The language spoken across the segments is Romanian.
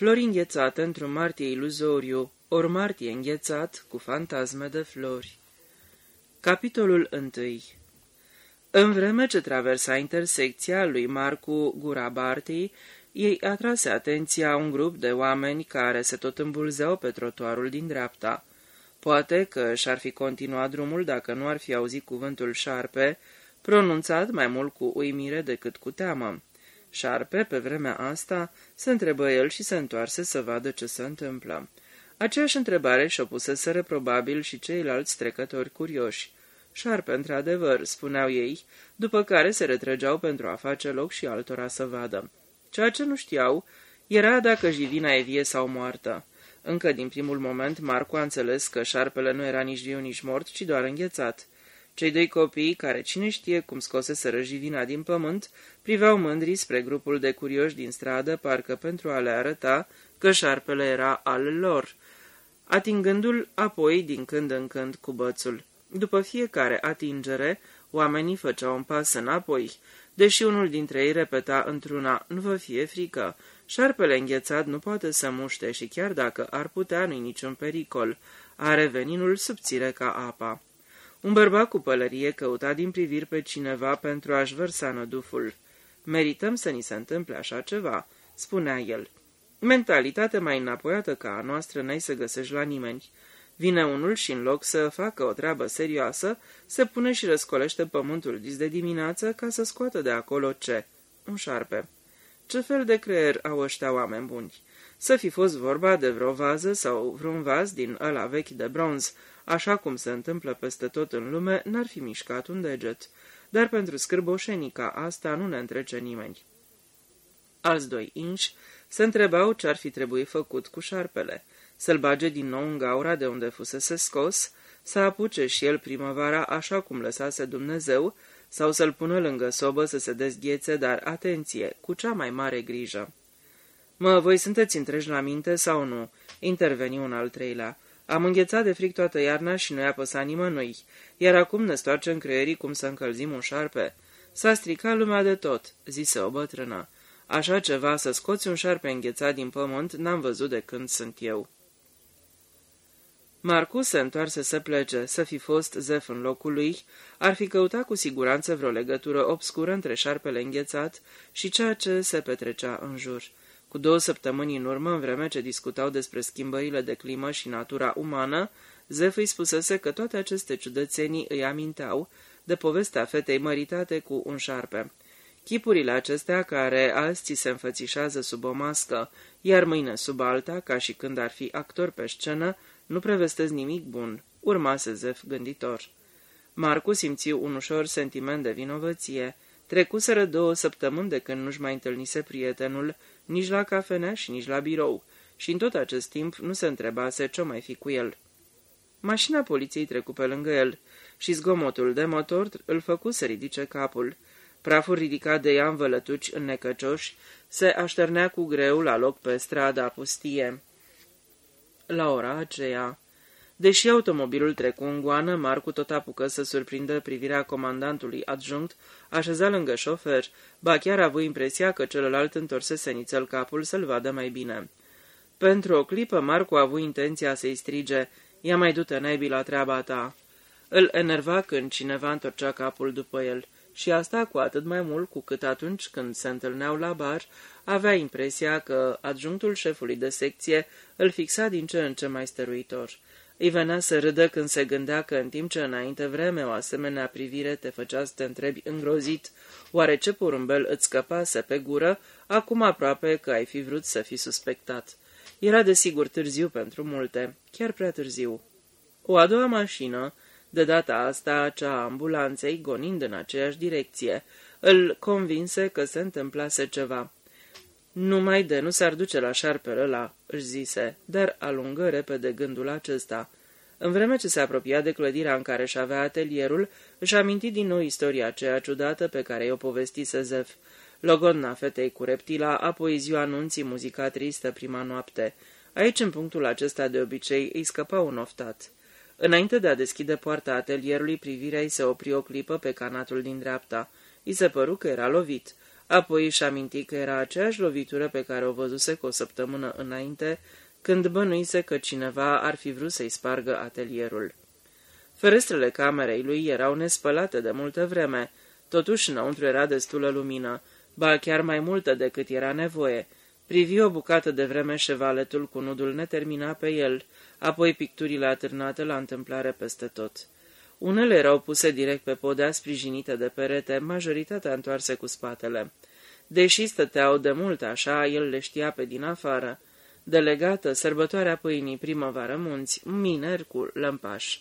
Flori înghețate într-un martie iluzoriu, ori martie înghețat cu fantasme de flori. Capitolul 1 În vreme ce traversa intersecția lui Marcu Gurabartii, ei atrase atenția un grup de oameni care se tot îmbulzeau pe trotuarul din dreapta. Poate că și-ar fi continuat drumul dacă nu ar fi auzit cuvântul șarpe, pronunțat mai mult cu uimire decât cu teamă. Șarpe, pe vremea asta, se întrebă el și se întoarse să vadă ce se întâmplă. Aceeași întrebare și-o puseseră probabil și ceilalți trecători curioși. Șarpe, într-adevăr, spuneau ei, după care se retrăgeau pentru a face loc și altora să vadă. Ceea ce nu știau era dacă Jivina e vie sau moartă. Încă din primul moment, Marco a înțeles că șarpele nu era nici viu, nici mort, ci doar înghețat. Cei doi copii, care cine știe cum scose să răjivina din pământ, priveau mândri spre grupul de curioși din stradă, parcă pentru a le arăta că șarpele era al lor, atingându-l apoi din când în când cu bățul. După fiecare atingere, oamenii făceau un pas înapoi, deși unul dintre ei repeta într-una, nu vă fie frică, șarpele înghețat nu poate să muște și chiar dacă ar putea, nu-i niciun pericol, are veninul subțire ca apa. Un bărbat cu pălărie căuta din priviri pe cineva pentru a-și vărsa năduful. Merităm să ni se întâmple așa ceva, spunea el. Mentalitate mai înapoiată ca a noastră n-ai să găsești la nimeni. Vine unul și în loc să facă o treabă serioasă, se pune și răscolește pământul dis de dimineață ca să scoată de acolo ce? Un șarpe. Ce fel de creier au ăștia oameni buni? Să fi fost vorba de vreo vază sau vreun vas din ăla vechi de bronz, așa cum se întâmplă peste tot în lume, n-ar fi mișcat un deget. Dar pentru scârboșenica asta nu ne întrece nimeni. Alți doi inși se întrebau ce ar fi trebuit făcut cu șarpele. Să-l bage din nou în gaura de unde fusese scos, să apuce și el primăvara așa cum lăsase Dumnezeu, sau să-l pună lângă sobă să se dezghețe, dar atenție, cu cea mai mare grijă. Mă, voi sunteți întreși la minte sau nu?" interveni un al treilea. Am înghețat de fric toată iarna și nu i-a păsat nimănui, iar acum ne stoarcem creierii cum să încălzim un șarpe. S-a stricat lumea de tot," zise o bătrână. Așa ceva, să scoți un șarpe înghețat din pământ, n-am văzut de când sunt eu." Marcus se întoarse să plece, să fi fost zef în locul lui, ar fi căutat cu siguranță vreo legătură obscură între șarpele înghețat și ceea ce se petrecea în jur. Cu două săptămâni în urmă, în vreme ce discutau despre schimbările de climă și natura umană, Zef îi spusese că toate aceste ciudățenii îi aminteau de povestea fetei măritate cu un șarpe. Chipurile acestea, care azi ți se înfățișează sub o mască, iar mâine sub alta, ca și când ar fi actor pe scenă, nu prevestesc nimic bun, urmase Zef gânditor. Marcu simți un ușor sentiment de vinovăție. Trecuseră două săptămâni de când nu-și mai întâlnise prietenul, nici la cafenea și nici la birou, și în tot acest timp nu se întrebase ce mai fi cu el. Mașina poliției trecu pe lângă el și zgomotul de motor îl făcu să ridice capul. Praful ridicat de ea în vălătuci necăcioși se așternea cu greu la loc pe strada pustie. La ora aceea, deși automobilul trecu în goană, Marcu tot apucă să surprindă privirea comandantului adjunct, așezat lângă șofer, ba chiar a avut impresia că celălalt întorsese nițel capul să-l vadă mai bine. Pentru o clipă, Marcu a avut intenția să-i strige, ia mai du-te, naibii, la treaba ta. Îl enerva când cineva întorcea capul după el și asta cu atât mai mult cu cât atunci când se întâlneau la bar, avea impresia că adjunctul șefului de secție îl fixa din ce în ce mai stăruitor. Îi venea să râdă când se gândea că în timp ce înainte vreme o asemenea privire te făcea să te întrebi îngrozit, oare ce porumbel îți scăpase pe gură, acum aproape că ai fi vrut să fii suspectat. Era desigur târziu pentru multe, chiar prea târziu. O a doua mașină, de data asta cea a ambulanței, gonind în aceeași direcție, îl convinse că se întâmplase ceva. Numai de nu s-ar duce la șarpele ăla, își zise, dar alungă repede gândul acesta. În vreme ce se apropia de clădirea în care își avea atelierul, își aminti din nou istoria aceea ciudată pe care i-o povestise Zef. Logodna fetei cu reptila, apoi ziua anunții muzica tristă prima noapte. Aici, în punctul acesta de obicei, îi scăpa un oftat. Înainte de a deschide poarta atelierului, privirea îi se opri o clipă pe canatul din dreapta. I se păru că era lovit. Apoi își aminti că era aceeași lovitură pe care o văzuse cu o săptămână înainte, când bănuise că cineva ar fi vrut să-i spargă atelierul. Ferestrele camerei lui erau nespălate de multă vreme, totuși înăuntru era destulă lumină, ba chiar mai multă decât era nevoie. Privi o bucată de vreme șevaletul cu nudul neterminat pe el, apoi picturile atârnate la întâmplare peste tot. Unele erau puse direct pe podea sprijinite de perete, majoritatea întoarse cu spatele. Deși stăteau de mult așa, el le știa pe din afară. Delegată, sărbătoarea pâinii, primăvară, munți, miner cu lămpaș.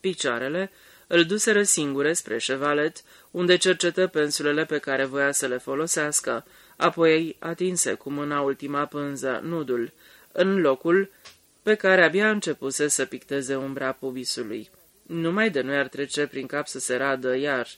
Picioarele îl duseră singure spre șevalet, unde cercetă pensulele pe care voia să le folosească, apoi atinse cu mâna ultima pânză, nudul, în locul pe care abia începuse să picteze umbra pubisului. Numai de nu ar trece prin cap să se radă iar.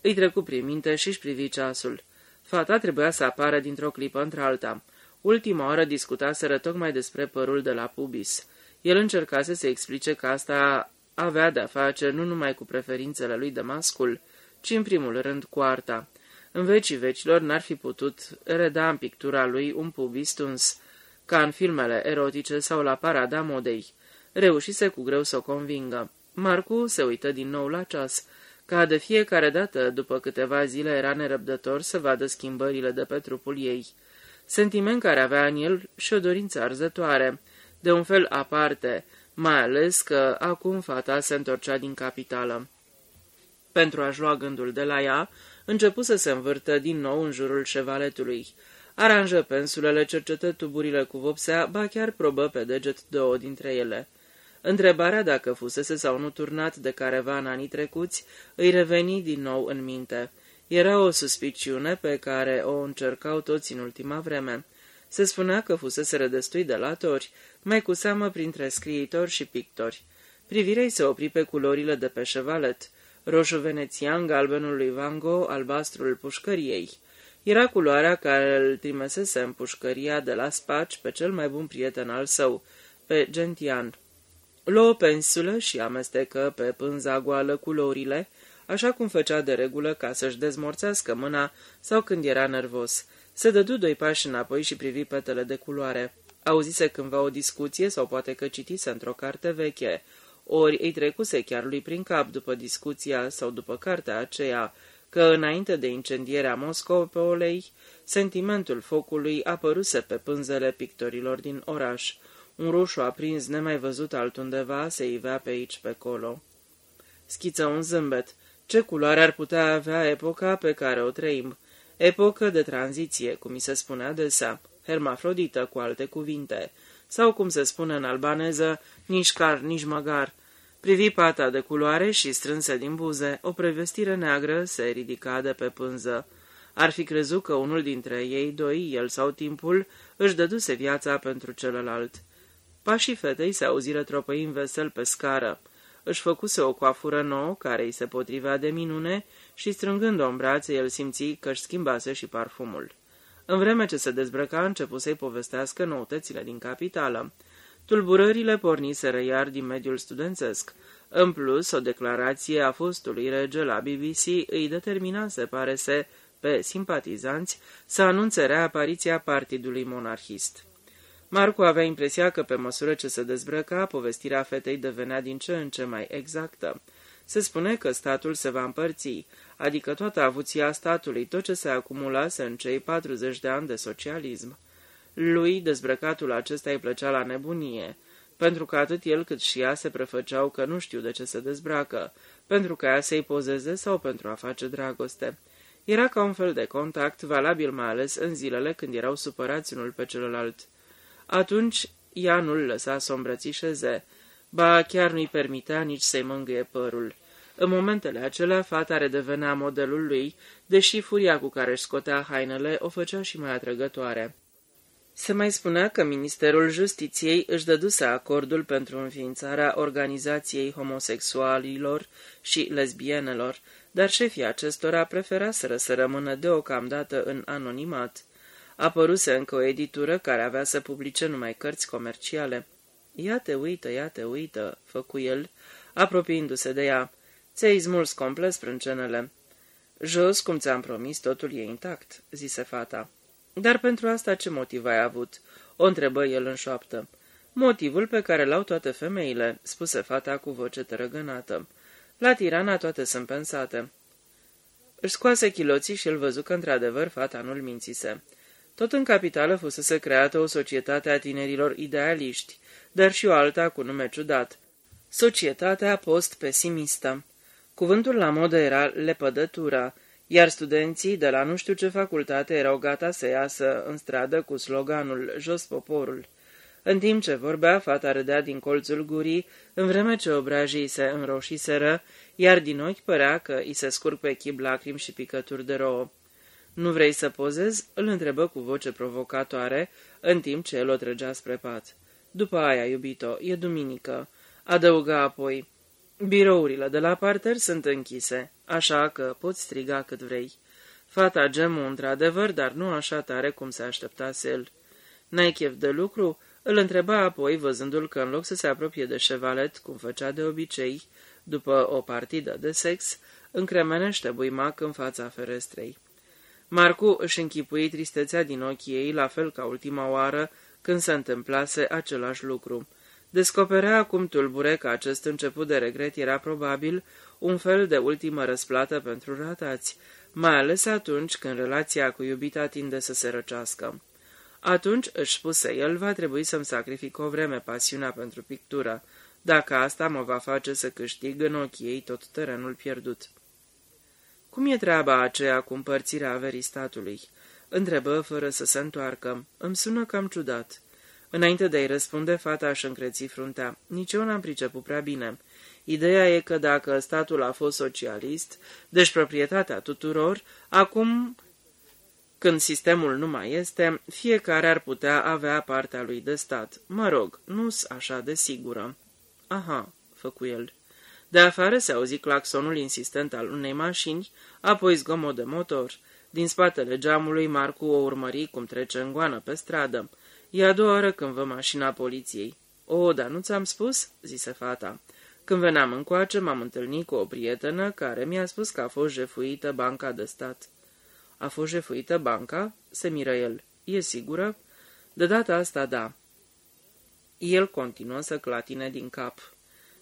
Îi trecu prin minte și-și privi ceasul. Fata trebuia să apară dintr-o clipă într-alta. Ultima oară discutaseră tocmai despre părul de la pubis. El încercase să explice că asta avea de-a face nu numai cu preferințele lui de mascul, ci în primul rând cu arta. În vecii vecilor n-ar fi putut reda în pictura lui un pubis tuns, ca în filmele erotice sau la parada modei. Reușise cu greu să o convingă. Marcu se uită din nou la ceas, ca de fiecare dată, după câteva zile, era nerăbdător să vadă schimbările de pe trupul ei. Sentiment care avea în el și o dorință arzătoare, de un fel aparte, mai ales că acum fata se întorcea din capitală. Pentru a-și lua gândul de la ea, începu să se învârtă din nou în jurul șevaletului. Aranjă pensulele, cercetă tuburile cu vopsea, ba chiar probă pe deget două dintre ele. Întrebarea dacă fusese sau nu turnat de careva în anii trecuți îi reveni din nou în minte. Era o suspiciune pe care o încercau toți în ultima vreme. Se spunea că fusese destui de latori, mai cu seamă printre scriitori și pictori. Privirea se opri pe culorile de pe șevalet, roșu venețian, galbenul lui Van Gogh, albastrul pușcăriei. Era culoarea care îl trimesese în pușcăria de la Spaci pe cel mai bun prieten al său, pe Gentian. Luă o pensulă și amestecă pe pânza goală culorile, așa cum făcea de regulă ca să-și dezmorțească mâna sau când era nervos. Se dădu doi pași înapoi și privi petele de culoare. Auzise cândva o discuție sau poate că citise într-o carte veche, ori îi trecuse chiar lui prin cap după discuția sau după cartea aceea, că înainte de incendierea Moscovei, sentimentul focului apăruse pe pânzele pictorilor din oraș. Un roșu aprins nemai văzut altundeva se ivea pe aici pe colo. Schiță un zâmbet. Ce culoare ar putea avea epoca pe care o trăim? Epocă de tranziție, cum mi se spune adesea, hermafrodită cu alte cuvinte, sau cum se spune în albaneză, nici car, nici măgar. Privi pata de culoare și strânse din buze, o prevestire neagră se ridica de pe pânză. Ar fi crezut că unul dintre ei doi, el sau timpul, își dăduse viața pentru celălalt. Pașii fetei se auziră tropăind vesel pe scară. Își făcuse o coafură nouă, care îi se potrivea de minune, și strângând-o în brațe, el simți că își schimbase și parfumul. În vreme ce se dezbrăca, începu să-i povestească noutățile din capitală. Tulburările porniseră iar din mediul studențesc. În plus, o declarație a fostului rege la BBC îi determina, se pare se, pe simpatizanți, să anunțe reapariția partidului monarhist. Marcu avea impresia că pe măsură ce se dezbrăca, povestirea fetei devenea din ce în ce mai exactă. Se spune că statul se va împărți, adică toată avuția statului, tot ce se acumulase în cei 40 de ani de socialism. Lui, dezbrăcatul acesta îi plăcea la nebunie, pentru că atât el cât și ea se prefăceau că nu știu de ce se dezbracă, pentru că ea să-i pozeze sau pentru a face dragoste. Era ca un fel de contact, valabil mai ales în zilele când erau supărați unul pe celălalt. Atunci ea nu-l lăsa să o îmbrățișeze, ba chiar nu-i permitea nici să-i mângâie părul. În momentele acelea, fata redevenea modelul lui, deși furia cu care își scotea hainele o făcea și mai atrăgătoare. Se mai spunea că Ministerul Justiției își dăduse acordul pentru înființarea organizației homosexualilor și lesbienelor, dar șefii acestora preferaseră să rămână deocamdată în anonimat. Apăruse încă o editură care avea să publice numai cărți comerciale. Ia te uită, ia te uită," făcu el, apropiindu-se de ea. Ți-ai smuls complet sprâncenele." Jos, cum ți-am promis, totul e intact, zise fata. Dar pentru asta ce motiv ai avut? O întrebă el în șoaptă. Motivul pe care l-au toate femeile, spuse fata cu voce tărăgănată. La tirana toate sunt pensate. Își scoase chiloții și îl văzu că într-adevăr fata nu-l mințise. Tot în capitală fusese creată o societate a tinerilor idealiști, dar și o alta cu nume ciudat. Societatea post-pesimistă. Cuvântul la modă era lepădătura, iar studenții de la nu știu ce facultate erau gata să iasă în stradă cu sloganul Jos poporul. În timp ce vorbea, fata râdea din colțul gurii, în vreme ce obrajii se înroșiseră, iar din ochi părea că îi se scurg pe chip lacrimi și picături de rouă. Nu vrei să pozezi?" îl întrebă cu voce provocatoare, în timp ce el o trăgea spre pat. După aia, iubito, e duminică." Adăuga apoi, birourile de la parter sunt închise, așa că poți striga cât vrei." Fata gemu într-adevăr, dar nu așa tare cum se așteptase el. N-ai chef de lucru?" Îl întreba apoi, văzându-l că în loc să se apropie de șevalet, cum făcea de obicei, după o partidă de sex, încremenește buimac în fața ferestrei. Marcu își închipui tristețea din ochii ei, la fel ca ultima oară când se întâmplase același lucru. Descoperea acum tulbure că acest început de regret era probabil un fel de ultimă răsplată pentru ratați, mai ales atunci când relația cu iubita tinde să se răcească. Atunci, își spuse el, va trebui să-mi sacrific o vreme pasiunea pentru pictură, dacă asta mă va face să câștig în ochii ei tot terenul pierdut. Cum e treaba aceea cu împărțirea averii statului?" întrebă fără să se întoarcă. Îmi sună cam ciudat." Înainte de a-i răspunde, fata își încreți fruntea. Nici eu n-am priceput prea bine. Ideea e că dacă statul a fost socialist, deci proprietatea tuturor, acum, când sistemul nu mai este, fiecare ar putea avea partea lui de stat. Mă rog, nu-s așa de sigură. Aha, făcu el. De afară se auzi claxonul insistent al unei mașini, apoi zgomot de motor. Din spatele geamului, Marcu o urmări cum trece în goană pe stradă. E a doua oră când vă mașina poliției. O, dar nu ți-am spus?" zise fata. Când veneam încoace, m-am întâlnit cu o prietenă care mi-a spus că a fost jefuită banca de stat." A fost jefuită banca?" se miră el. E sigură?" De data asta, da." El continuă să clatine din cap.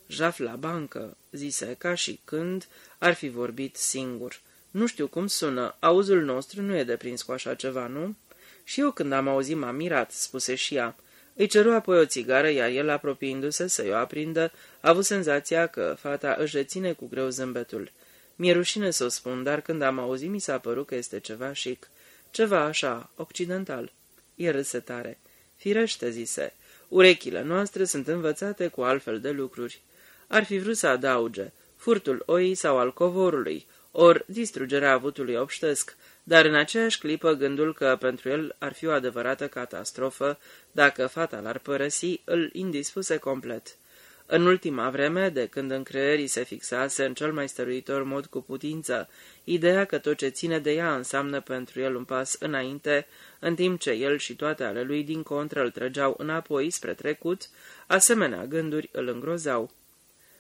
Jaf la bancă, zise, ca și când ar fi vorbit singur. Nu știu cum sună, auzul nostru nu e deprins cu așa ceva, nu? Și eu când am auzit m-am mirat, spuse și ea. Îi ceru apoi o țigară, iar el, apropiindu-se să-i o aprindă, a avut senzația că fata își reține cu greu zâmbetul. Mi-e rușine să o spun, dar când am auzit mi s-a părut că este ceva chic. Ceva așa, occidental. E râse tare. Firește, zise, urechile noastre sunt învățate cu altfel de lucruri. Ar fi vrut să adauge furtul oii sau al covorului, ori distrugerea avutului obștesc, dar în aceeași clipă gândul că pentru el ar fi o adevărată catastrofă dacă fata l-ar părăsi, îl indispuse complet. În ultima vreme, de când în creierii se fixase în cel mai stăruitor mod cu putință, ideea că tot ce ține de ea înseamnă pentru el un pas înainte, în timp ce el și toate ale lui din contră îl trăgeau înapoi spre trecut, asemenea gânduri îl îngrozau.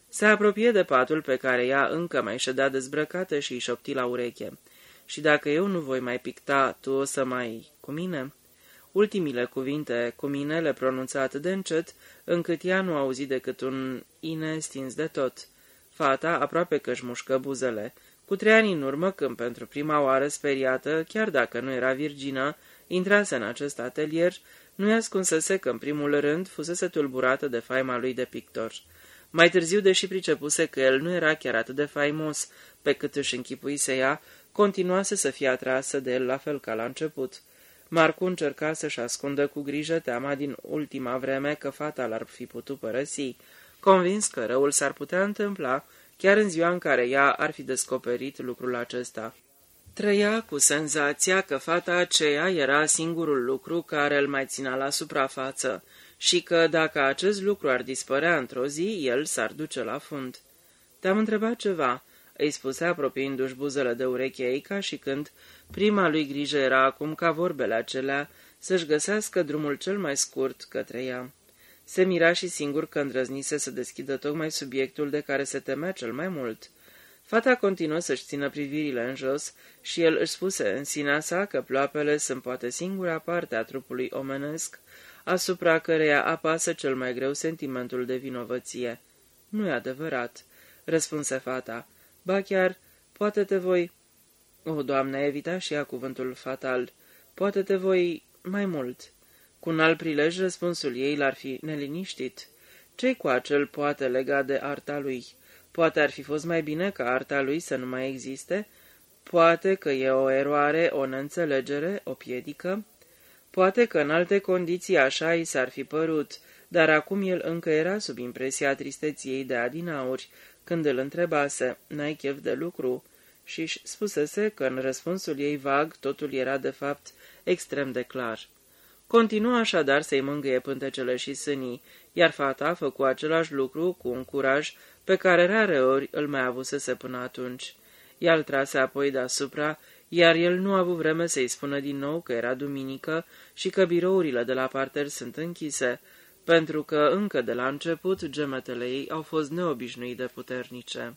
Se apropie de patul pe care ea încă mai ședea dezbrăcată și îi șopti la ureche. Și dacă eu nu voi mai picta, tu o să mai... cu mine?" Ultimile cuvinte cu mine le pronunța atât de încet, încât ea nu auzi decât un ine stins de tot. Fata aproape că își mușcă buzele. Cu trei ani în urmă, când pentru prima oară speriată, chiar dacă nu era virgină, intrase în acest atelier, nu-i ascunsese că în primul rând fusese tulburată de faima lui de pictor. Mai târziu, deși pricepuse că el nu era chiar atât de faimos pe cât își închipuise ea, continuase să fie atrasă de el la fel ca la început. Marcu încerca să-și ascundă cu grijă teama din ultima vreme că fata l-ar fi putut părăsi, convins că răul s-ar putea întâmpla chiar în ziua în care ea ar fi descoperit lucrul acesta. Trăia cu senzația că fata aceea era singurul lucru care îl mai ținea la suprafață și că dacă acest lucru ar dispărea într-o zi, el s-ar duce la fund. Te-am întrebat ceva," îi spuse apropiindu-și buzele de ureche ei ca și când prima lui grijă era acum ca vorbele acelea să-și găsească drumul cel mai scurt către ea. Se mira și singur că îndrăznise să deschidă tocmai subiectul de care se temea cel mai mult. Fata continuă să-și țină privirile în jos și el își spuse în sinea sa că ploapele sunt poate singura parte a trupului omenesc asupra căreia apasă cel mai greu sentimentul de vinovăție. Nu e adevărat, răspunse fata. Ba chiar, poate te voi... O, doamne, evita și ea cuvântul fatal. Poate te voi mai mult. Cu un alt prilej, răspunsul ei l-ar fi neliniștit. Ce-i cu acel poate legat de arta lui? Poate ar fi fost mai bine ca arta lui să nu mai existe? Poate că e o eroare, o neînțelegere, o piedică? Poate că în alte condiții așa i s-ar fi părut, dar acum el încă era sub impresia tristeției de adinauri, când îl întrebase, n-ai chef de lucru? Și-și spusese că în răspunsul ei vag totul era de fapt extrem de clar. Continuă așadar să-i mângâie pântecele și sânii, iar fata făcu același lucru cu un curaj pe care rare ori îl mai avusese până atunci. Ea îl trase apoi deasupra, iar el nu a avut vreme să-i spună din nou că era duminică și că birourile de la parter sunt închise, pentru că încă de la început gemetele ei au fost neobișnuit de puternice.